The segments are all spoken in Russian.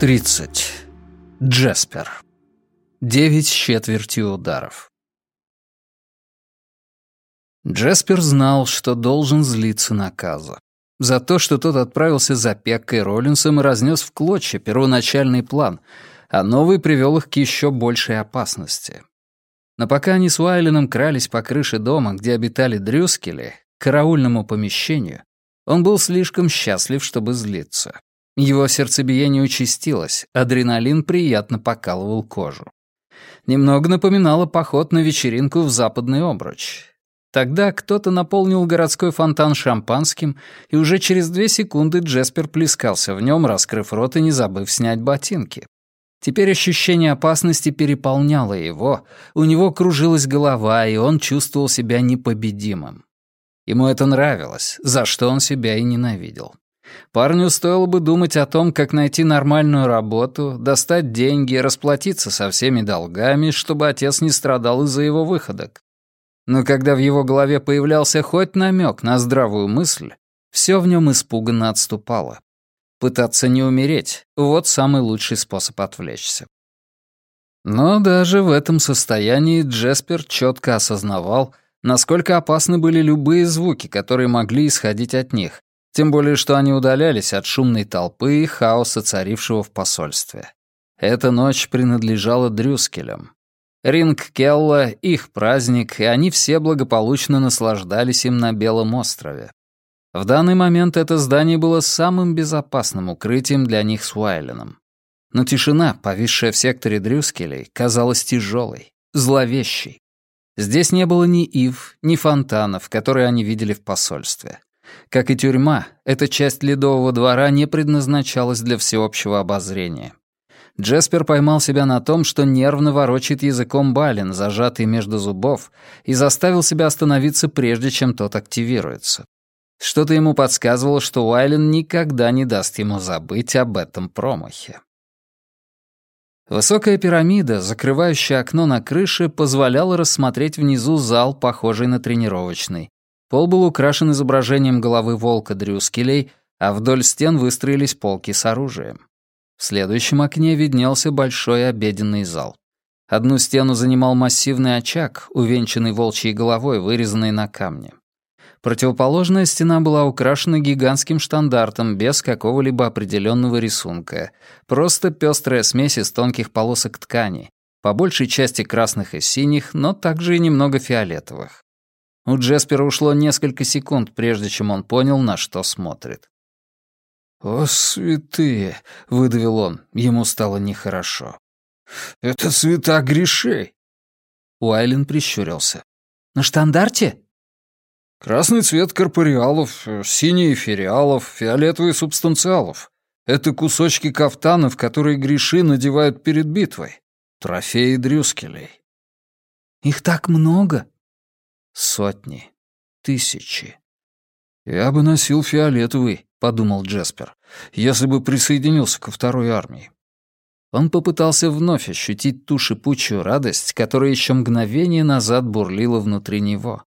30. Джеспер. Девять с четвертью ударов. Джеспер знал, что должен злиться на Каза. За то, что тот отправился за Пеккой Роллинсом и разнес в клочья первоначальный план, а новый привел их к еще большей опасности. Но пока они с Уайленом крались по крыше дома, где обитали Дрюскели, к караульному помещению, он был слишком счастлив, чтобы злиться. Его сердцебиение участилось, адреналин приятно покалывал кожу. Немного напоминало поход на вечеринку в западный обруч. Тогда кто-то наполнил городской фонтан шампанским, и уже через две секунды Джеспер плескался в нем, раскрыв рот и не забыв снять ботинки. Теперь ощущение опасности переполняло его, у него кружилась голова, и он чувствовал себя непобедимым. Ему это нравилось, за что он себя и ненавидел. Парню стоило бы думать о том, как найти нормальную работу, достать деньги, расплатиться со всеми долгами, чтобы отец не страдал из-за его выходок. Но когда в его голове появлялся хоть намек на здравую мысль, все в нем испуганно отступало. Пытаться не умереть — вот самый лучший способ отвлечься. Но даже в этом состоянии Джеспер четко осознавал, насколько опасны были любые звуки, которые могли исходить от них, тем более, что они удалялись от шумной толпы и хаоса, царившего в посольстве. Эта ночь принадлежала Дрюскелям. Ринг Келла — их праздник, и они все благополучно наслаждались им на Белом острове. В данный момент это здание было самым безопасным укрытием для них с Уайленом. Но тишина, повисшая в секторе Дрюскелей, казалась тяжелой, зловещей. Здесь не было ни ив, ни фонтанов, которые они видели в посольстве. Как и тюрьма, эта часть Ледового двора не предназначалась для всеобщего обозрения. Джеспер поймал себя на том, что нервно ворочает языком бален, зажатый между зубов, и заставил себя остановиться, прежде чем тот активируется. Что-то ему подсказывало, что Уайлен никогда не даст ему забыть об этом промахе. Высокая пирамида, закрывающая окно на крыше, позволяла рассмотреть внизу зал, похожий на тренировочный, Пол был украшен изображением головы волка Дрюскелей, а вдоль стен выстроились полки с оружием. В следующем окне виднелся большой обеденный зал. Одну стену занимал массивный очаг, увенчанный волчьей головой, вырезанной на камне. Противоположная стена была украшена гигантским штандартом без какого-либо определенного рисунка. Просто пестрая смесь из тонких полосок ткани, по большей части красных и синих, но также и немного фиолетовых. У Джеспера ушло несколько секунд, прежде чем он понял, на что смотрит. «О, святые!» — выдавил он. Ему стало нехорошо. «Это цвета грешей!» Уайлен прищурился. «На штандарте?» «Красный цвет корпориалов, синий эфириалов, фиолетовый субстанциалов. Это кусочки кафтанов, которые греши надевают перед битвой. Трофеи Дрюскелей». «Их так много?» Сотни. Тысячи. «Я бы носил фиолетовый», — подумал Джеспер, «если бы присоединился ко второй армии». Он попытался вновь ощутить ту шипучую радость, которая еще мгновение назад бурлила внутри него.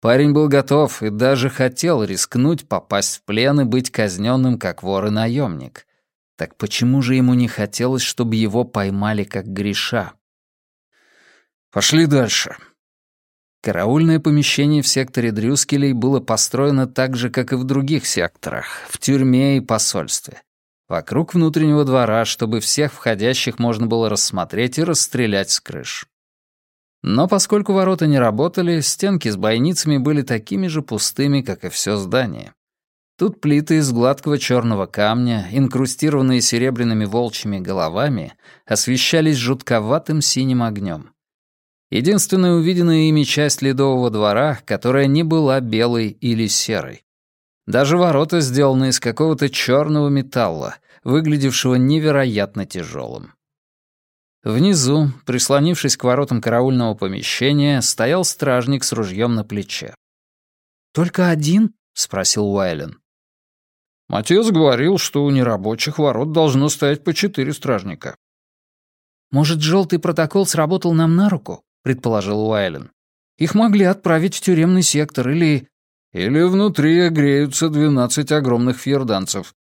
Парень был готов и даже хотел рискнуть попасть в плен и быть казненным как вор и наемник. Так почему же ему не хотелось, чтобы его поймали как греша? «Пошли дальше», Караульное помещение в секторе Дрюскелей было построено так же, как и в других секторах, в тюрьме и посольстве. Вокруг внутреннего двора, чтобы всех входящих можно было рассмотреть и расстрелять с крыш. Но поскольку ворота не работали, стенки с бойницами были такими же пустыми, как и все здание. Тут плиты из гладкого черного камня, инкрустированные серебряными волчьими головами, освещались жутковатым синим огнем. Единственная увиденная ими часть ледового двора, которая не была белой или серой. Даже ворота сделаны из какого-то черного металла, выглядевшего невероятно тяжелым. Внизу, прислонившись к воротам караульного помещения, стоял стражник с ружьем на плече. «Только один?» — спросил Уайлен. «Отец говорил, что у нерабочих ворот должно стоять по четыре стражника». «Может, желтый протокол сработал нам на руку?» — предположил Уайлен. «Их могли отправить в тюремный сектор или...» «Или внутри греются двенадцать огромных фьерданцев».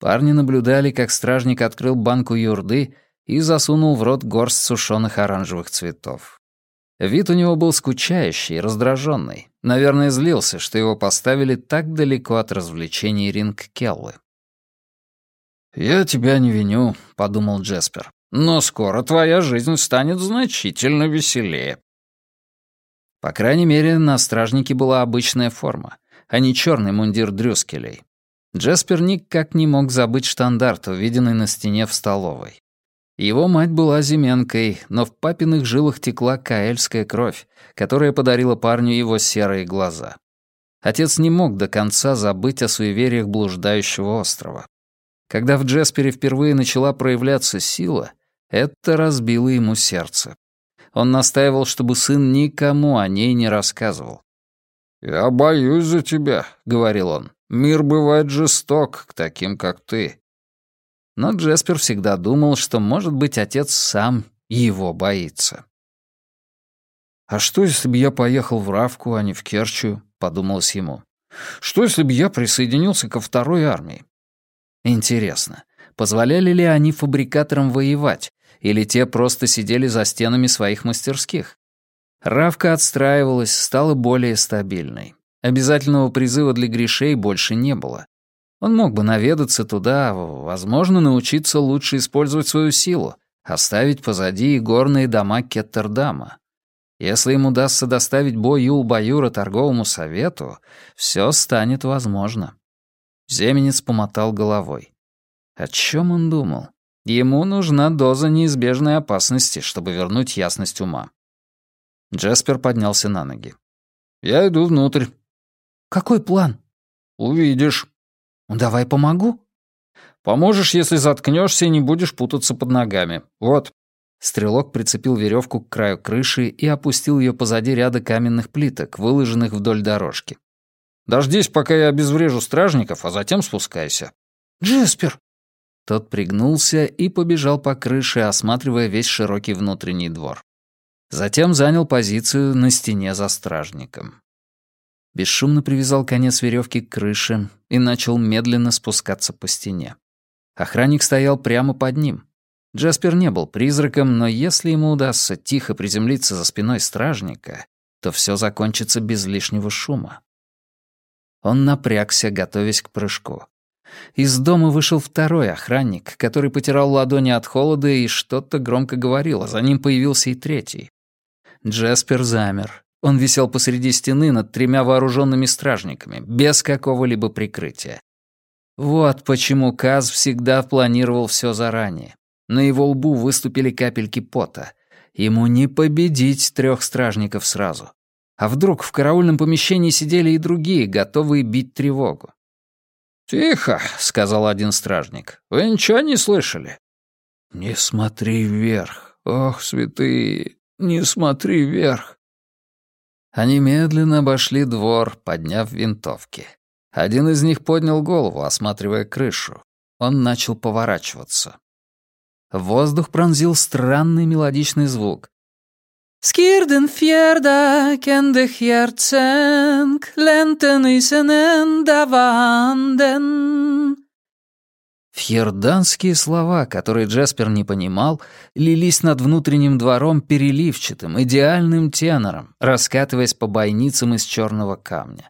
Парни наблюдали, как стражник открыл банку юрды и засунул в рот горсть сушеных оранжевых цветов. Вид у него был скучающий, раздраженный. Наверное, злился, что его поставили так далеко от развлечений ринг Келлы. «Я тебя не виню», — подумал Джеспер. «Но скоро твоя жизнь станет значительно веселее». По крайней мере, на стражнике была обычная форма, а не черный мундир Дрюскелей. Джеспер никак не мог забыть штандарт, увиденный на стене в столовой. Его мать была зименкой, но в папиных жилах текла каэльская кровь, которая подарила парню его серые глаза. Отец не мог до конца забыть о суевериях блуждающего острова. Когда в Джеспере впервые начала проявляться сила, это разбило ему сердце. Он настаивал, чтобы сын никому о ней не рассказывал. «Я боюсь за тебя», — говорил он. «Мир бывает жесток к таким, как ты. Но Джеспер всегда думал, что, может быть, отец сам его боится. «А что, если бы я поехал в Равку, а не в Керчью?» — подумалось ему. «Что, если бы я присоединился ко второй армии?» Интересно, позволяли ли они фабрикаторам воевать, или те просто сидели за стенами своих мастерских? Равка отстраивалась, стала более стабильной. Обязательного призыва для грешей больше не было. Он мог бы наведаться туда, возможно, научиться лучше использовать свою силу, оставить позади и горные дома Кеттердама. Если им удастся доставить бой Юл-Баюра торговому совету, все станет возможно. Земенец помотал головой. О чем он думал? Ему нужна доза неизбежной опасности, чтобы вернуть ясность ума. Джеспер поднялся на ноги. «Я иду внутрь». «Какой план?» «Увидишь». Ну, «Давай помогу». «Поможешь, если заткнешься и не будешь путаться под ногами. Вот». Стрелок прицепил веревку к краю крыши и опустил ее позади ряда каменных плиток, выложенных вдоль дорожки. «Дождись, пока я обезврежу стражников, а затем спускайся». «Джеспер!» Тот пригнулся и побежал по крыше, осматривая весь широкий внутренний двор. Затем занял позицию на стене за стражником бесшумно привязал конец веревки к крыше и начал медленно спускаться по стене. Охранник стоял прямо под ним. Джаспер не был призраком, но если ему удастся тихо приземлиться за спиной стражника, то все закончится без лишнего шума. Он напрягся, готовясь к прыжку. Из дома вышел второй охранник, который потирал ладони от холода и что-то громко говорил, а за ним появился и третий. Джаспер замер, он висел посреди стены над тремя вооруженными стражниками, без какого-либо прикрытия. Вот почему Каз всегда планировал все заранее. На его лбу выступили капельки пота. Ему не победить трех стражников сразу. А вдруг в караульном помещении сидели и другие, готовые бить тревогу? «Тихо», — сказал один стражник. «Вы ничего не слышали?» «Не смотри вверх. Ох, святые, не смотри вверх». Они медленно обошли двор, подняв винтовки. Один из них поднял голову, осматривая крышу. Он начал поворачиваться. Воздух пронзил странный мелодичный звук. «Скирден фьерда кенде херценг, лентен исенен даванден». Фьерданские слова, которые Джаспер не понимал, лились над внутренним двором переливчатым, идеальным тенором, раскатываясь по бойницам из черного камня.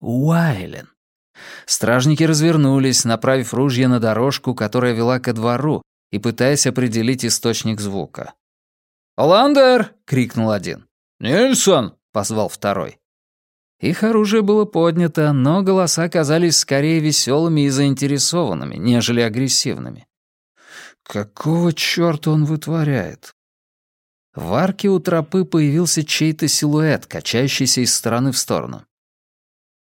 Уайлен. Стражники развернулись, направив ружья на дорожку, которая вела ко двору, и пытаясь определить источник звука. «Оландер!» — крикнул один. «Нильсон!» — позвал второй. Их оружие было поднято, но голоса казались скорее веселыми и заинтересованными, нежели агрессивными. Какого чёрта он вытворяет? В арке у тропы появился чей-то силуэт, качающийся из стороны в сторону.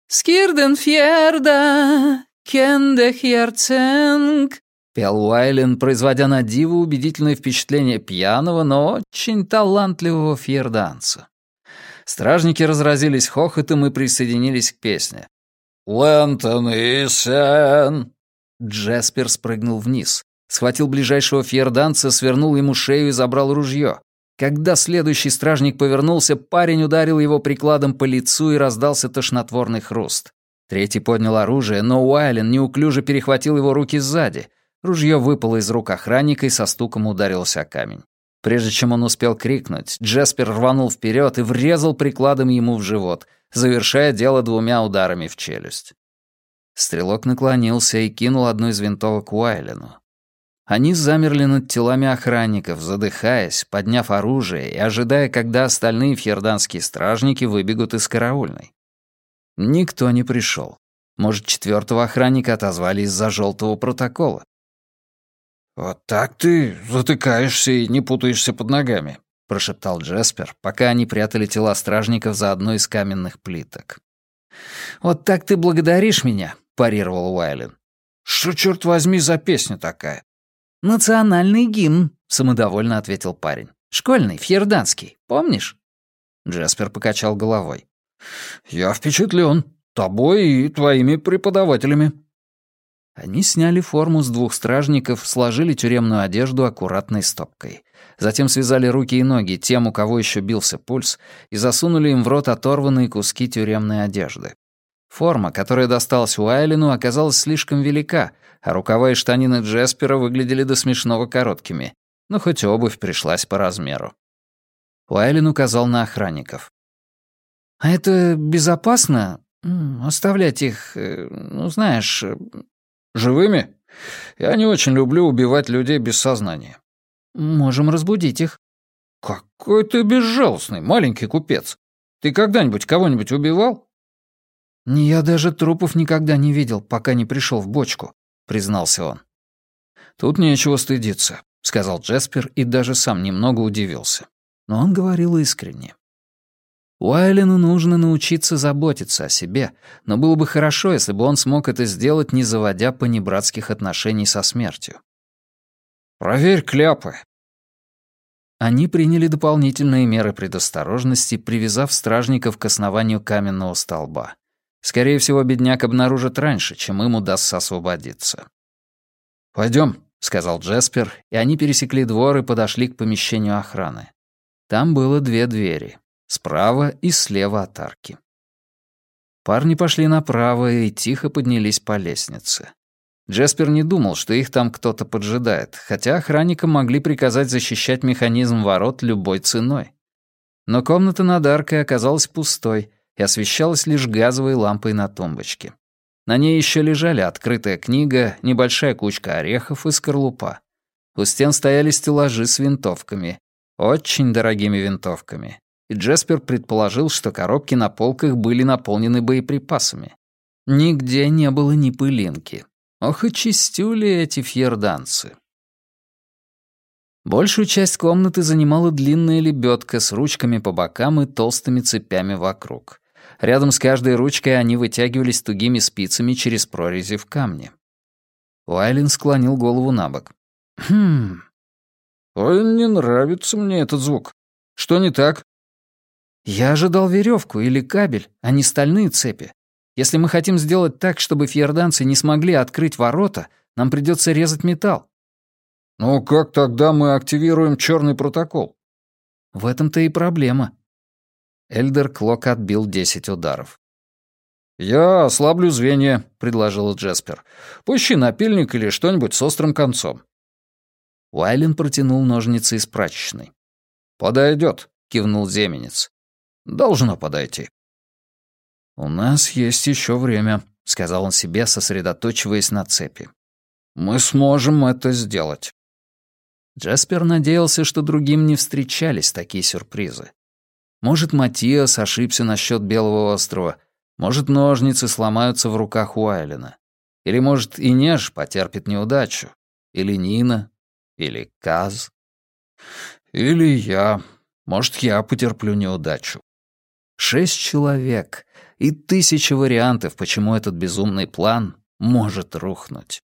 «Скирден фьерда, кенде херценг», — пел Уайлен, производя на диву убедительное впечатление пьяного, но очень талантливого фьерданца. Стражники разразились хохотом и присоединились к песне. «Лэнтон и Сен!» Джеспер спрыгнул вниз, схватил ближайшего фьерданца, свернул ему шею и забрал ружье. Когда следующий стражник повернулся, парень ударил его прикладом по лицу и раздался тошнотворный хруст. Третий поднял оружие, но Уайлен неуклюже перехватил его руки сзади. Ружье выпало из рук охранника и со стуком ударился о камень. Прежде чем он успел крикнуть, Джеспер рванул вперед и врезал прикладом ему в живот, завершая дело двумя ударами в челюсть. Стрелок наклонился и кинул одну из винтовок Уайлену. Они замерли над телами охранников, задыхаясь, подняв оружие и ожидая, когда остальные фьерданские стражники выбегут из караульной. Никто не пришел. Может, четвертого охранника отозвали из-за желтого протокола. «Вот так ты затыкаешься и не путаешься под ногами», — прошептал Джеспер, пока они прятали тела стражников за одной из каменных плиток. «Вот так ты благодаришь меня», — парировал Уайлен. «Что, черт возьми, за песня такая?» «Национальный гимн», — самодовольно ответил парень. «Школьный, фьерданский, помнишь?» Джеспер покачал головой. «Я впечатлен. Тобой и твоими преподавателями». Они сняли форму с двух стражников, сложили тюремную одежду аккуратной стопкой. Затем связали руки и ноги тем, у кого еще бился пульс, и засунули им в рот оторванные куски тюремной одежды. Форма, которая досталась Уайлену, оказалась слишком велика, а рукава и штанины Джеспера выглядели до смешного короткими, но хоть обувь пришлась по размеру. Уайлен указал на охранников. «А это безопасно? Оставлять их, э, ну, знаешь, Живыми? Я не очень люблю убивать людей без сознания. Можем разбудить их. Какой ты безжалостный, маленький купец. Ты когда-нибудь кого-нибудь убивал? Я даже трупов никогда не видел, пока не пришел в бочку, признался он. Тут нечего стыдиться, сказал Джеспер и даже сам немного удивился. Но он говорил искренне. Уайлену нужно научиться заботиться о себе, но было бы хорошо, если бы он смог это сделать, не заводя понебратских отношений со смертью. «Проверь кляпы». Они приняли дополнительные меры предосторожности, привязав стражников к основанию каменного столба. Скорее всего, бедняк обнаружит раньше, чем им удастся освободиться. Пойдем, сказал Джеспер, и они пересекли двор и подошли к помещению охраны. Там было две двери справа и слева от арки. Парни пошли направо и тихо поднялись по лестнице. Джеспер не думал, что их там кто-то поджидает, хотя охранникам могли приказать защищать механизм ворот любой ценой. Но комната над аркой оказалась пустой и освещалась лишь газовой лампой на тумбочке. На ней еще лежали открытая книга, небольшая кучка орехов и скорлупа. У стен стояли стеллажи с винтовками, очень дорогими винтовками, и Джеспер предположил, что коробки на полках были наполнены боеприпасами. Нигде не было ни пылинки. Ох и чистюли эти фьерданцы. Большую часть комнаты занимала длинная лебедка с ручками по бокам и толстыми цепями вокруг. Рядом с каждой ручкой они вытягивались тугими спицами через прорези в камне. Уайлин склонил голову на бок. «Хм...» «Ой, не нравится мне этот звук. Что не так?» Я ожидал веревку или кабель, а не стальные цепи. Если мы хотим сделать так, чтобы фьерданцы не смогли открыть ворота, нам придется резать металл. Ну как тогда мы активируем черный протокол? В этом-то и проблема. Эльдер Клок отбил десять ударов. «Я ослаблю звенья», — предложил Джеспер. «Пущи напильник или что-нибудь с острым концом». Уайлен протянул ножницы из прачечной. «Подойдет», — кивнул земенец. Должно подойти». «У нас есть еще время», — сказал он себе, сосредоточиваясь на цепи. «Мы сможем это сделать». Джаспер надеялся, что другим не встречались такие сюрпризы. Может, Матиас ошибся насчет Белого острова, может, ножницы сломаются в руках Уайлена. Или, может, Инеж потерпит неудачу. Или Нина. Или Каз. Или я. Может, я потерплю неудачу. Шесть человек и тысячи вариантов, почему этот безумный план может рухнуть.